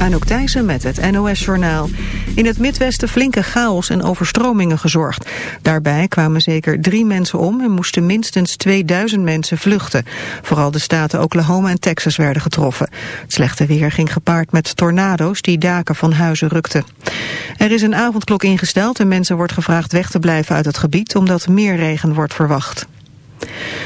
Anouk Thijssen met het NOS-journaal. In het Midwesten flinke chaos en overstromingen gezorgd. Daarbij kwamen zeker drie mensen om en moesten minstens 2000 mensen vluchten. Vooral de staten Oklahoma en Texas werden getroffen. Het slechte weer ging gepaard met tornado's die daken van huizen rukten. Er is een avondklok ingesteld en mensen wordt gevraagd weg te blijven uit het gebied... omdat meer regen wordt verwacht.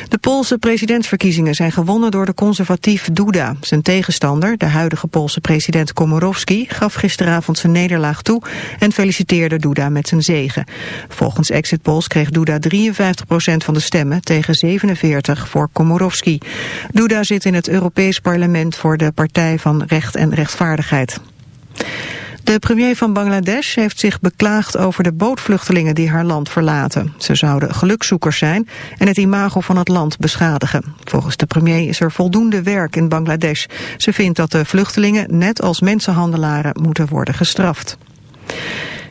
De Poolse presidentsverkiezingen zijn gewonnen door de conservatief Duda. Zijn tegenstander, de huidige Poolse president Komorowski, gaf gisteravond zijn nederlaag toe en feliciteerde Duda met zijn zegen. Volgens exit polls kreeg Duda 53% van de stemmen tegen 47 voor Komorowski. Duda zit in het Europees parlement voor de Partij van Recht en Rechtvaardigheid. De premier van Bangladesh heeft zich beklaagd over de bootvluchtelingen die haar land verlaten. Ze zouden gelukzoekers zijn en het imago van het land beschadigen. Volgens de premier is er voldoende werk in Bangladesh. Ze vindt dat de vluchtelingen net als mensenhandelaren moeten worden gestraft.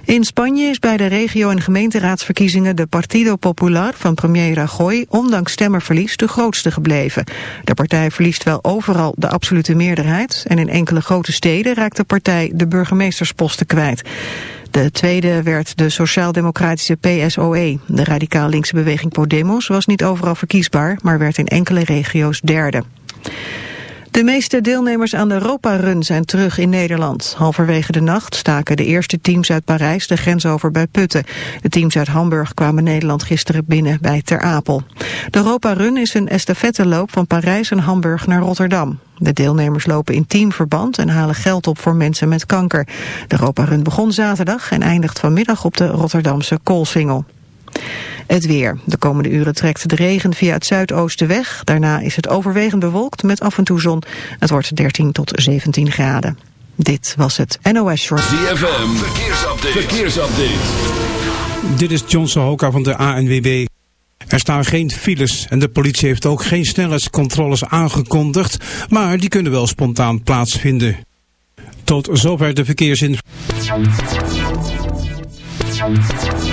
In Spanje is bij de regio- en gemeenteraadsverkiezingen de Partido Popular van premier Rajoy ondanks stemmerverlies de grootste gebleven. De partij verliest wel overal de absolute meerderheid en in enkele grote steden raakt de partij de burgemeestersposten kwijt. De tweede werd de sociaal-democratische PSOE. De radicaal linkse beweging Podemos was niet overal verkiesbaar, maar werd in enkele regio's derde. De meeste deelnemers aan de Europa-run zijn terug in Nederland. Halverwege de nacht staken de eerste teams uit Parijs de grens over bij Putten. De teams uit Hamburg kwamen Nederland gisteren binnen bij Ter Apel. De Europa-run is een estafetteloop van Parijs en Hamburg naar Rotterdam. De deelnemers lopen in teamverband en halen geld op voor mensen met kanker. De Europa-run begon zaterdag en eindigt vanmiddag op de Rotterdamse Koolsingel. Het weer. De komende uren trekt de regen via het zuidoosten weg. Daarna is het overwegend bewolkt met af en toe zon. Het wordt 13 tot 17 graden. Dit was het NOS Short. ZFM. Verkeersupdate. Verkeersupdate. Dit is John Sohoka van de ANWB. Er staan geen files en de politie heeft ook geen snelheidscontroles aangekondigd, maar die kunnen wel spontaan plaatsvinden. Tot zover de verkeersinformatie.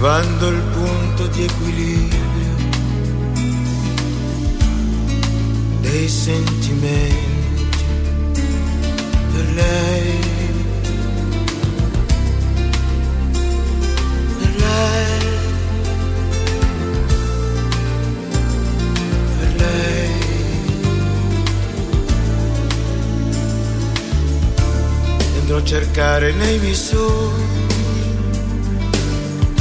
trovando il punto di equilibrio dei sentimenti per lei. Per a cercare nei miei sogni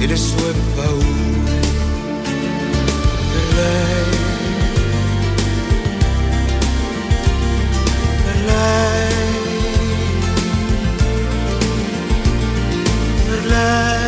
e le sue paure per lei, per lei, per lei.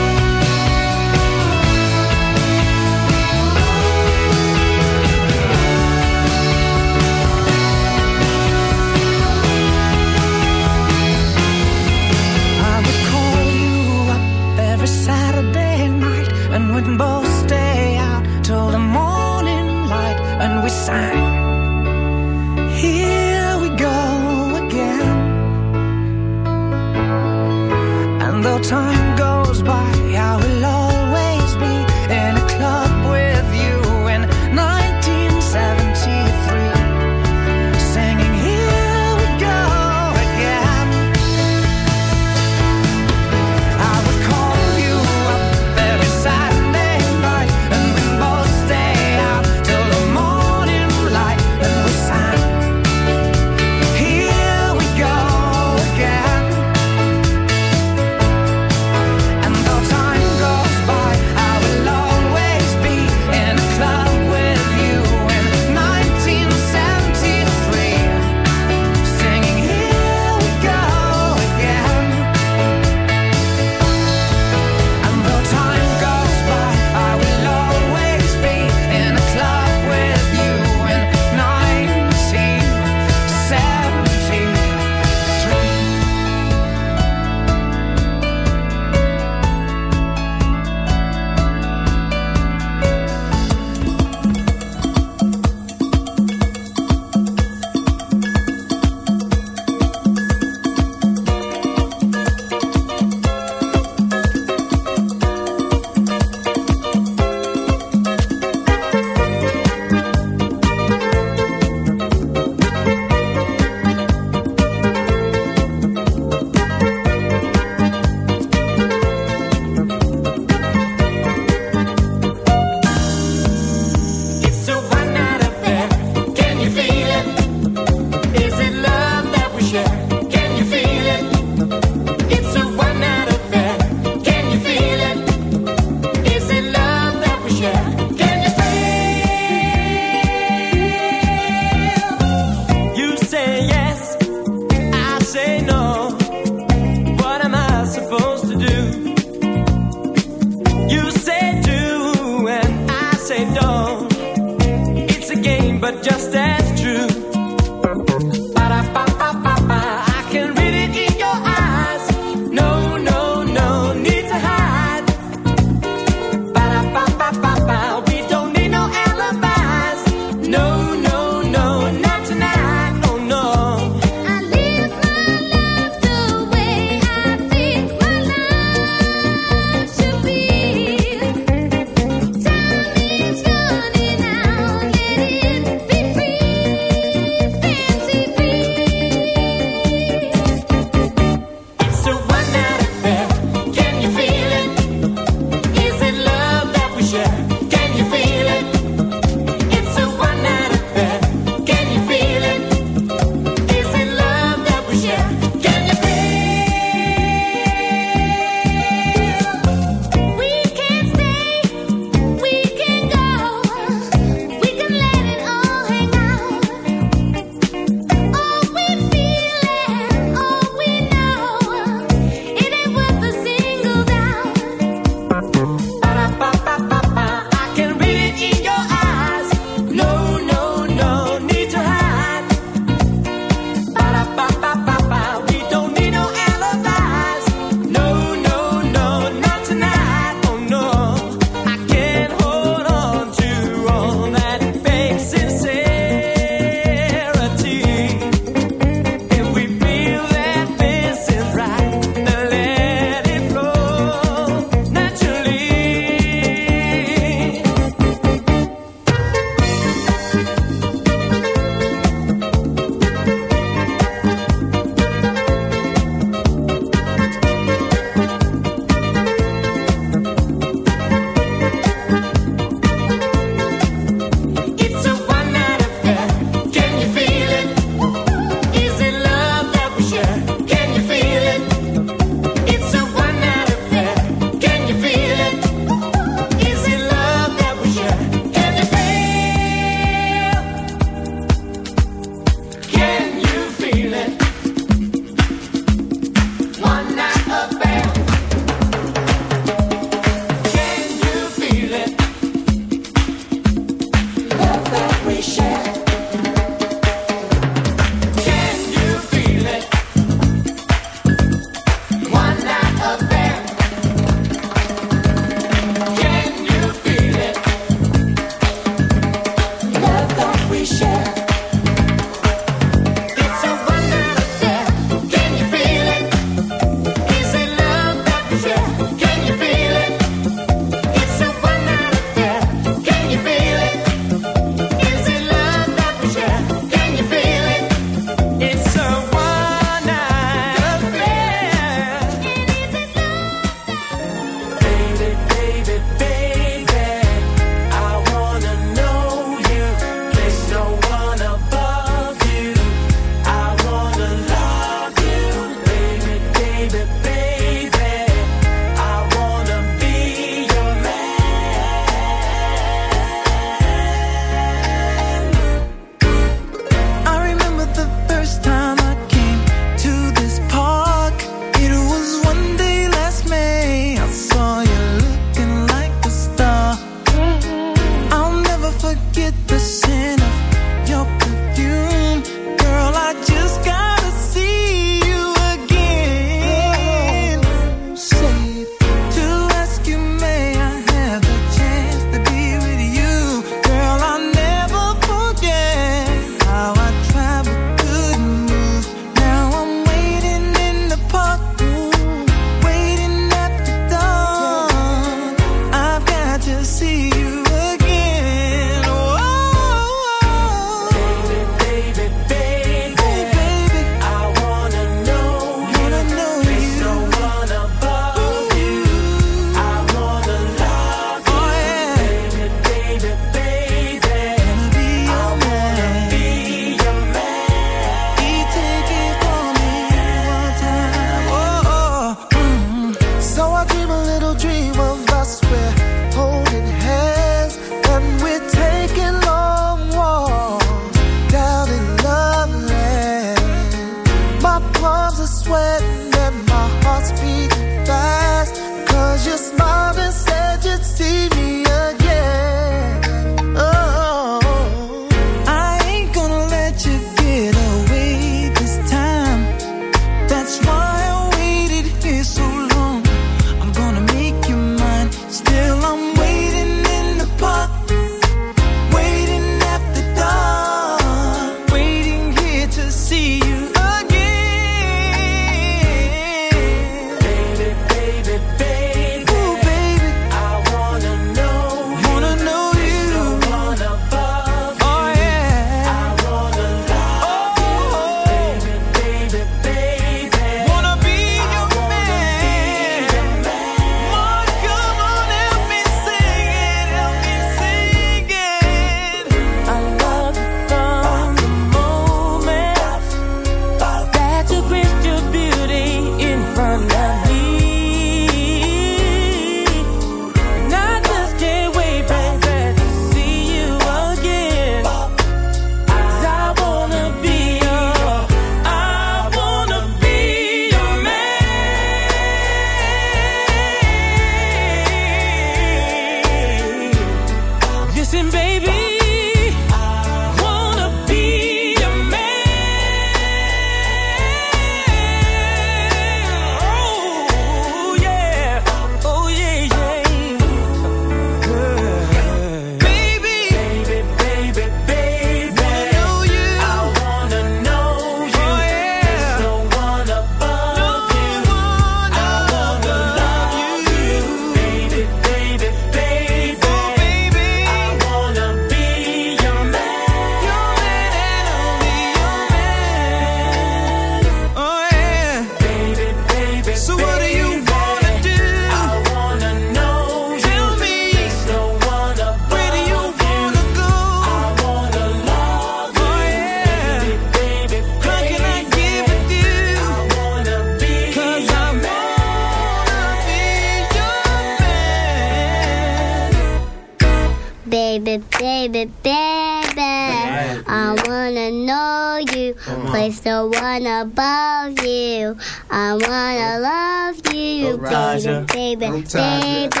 above you. I wanna love you, baby, baby, baby. I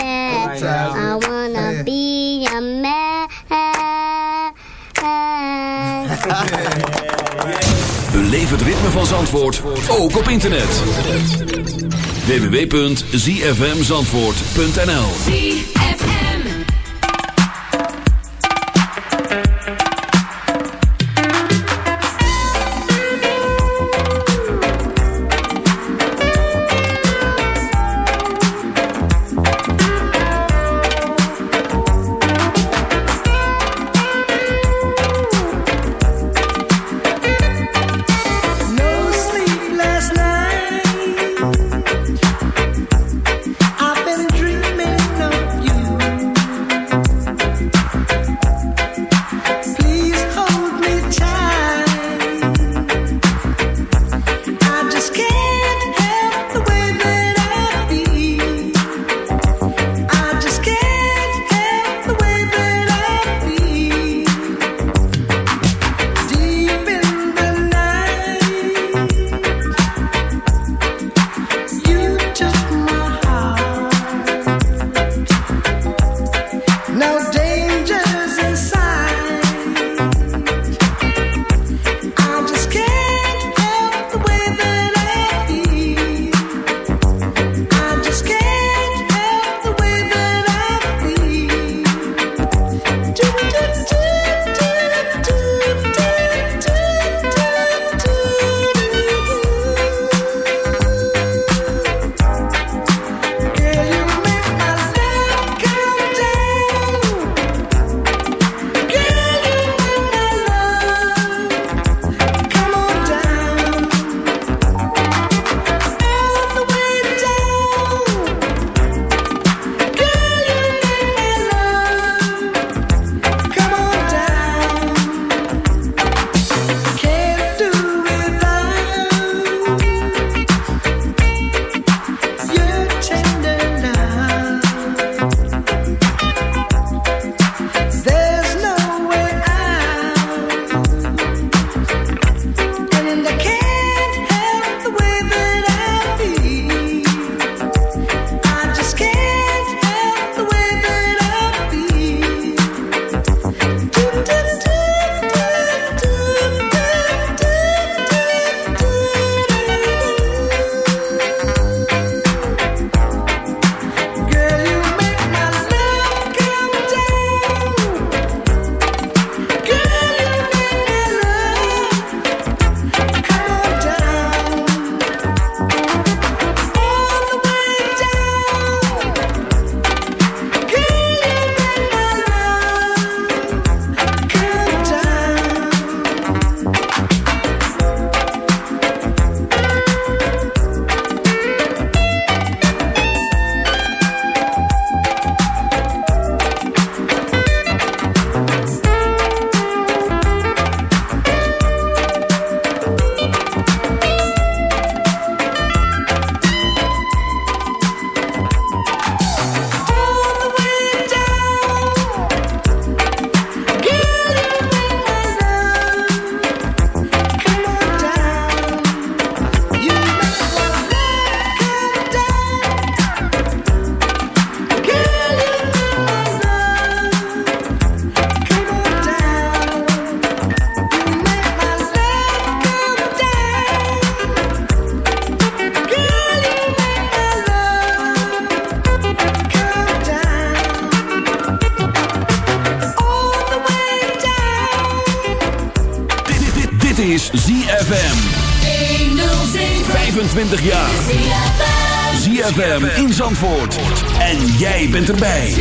wanna be a man. Beleef het ritme van Zandvoort, ook op internet. www.zfmzandvoort.nl En jij bent erbij.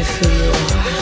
of who you are.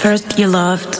First you loved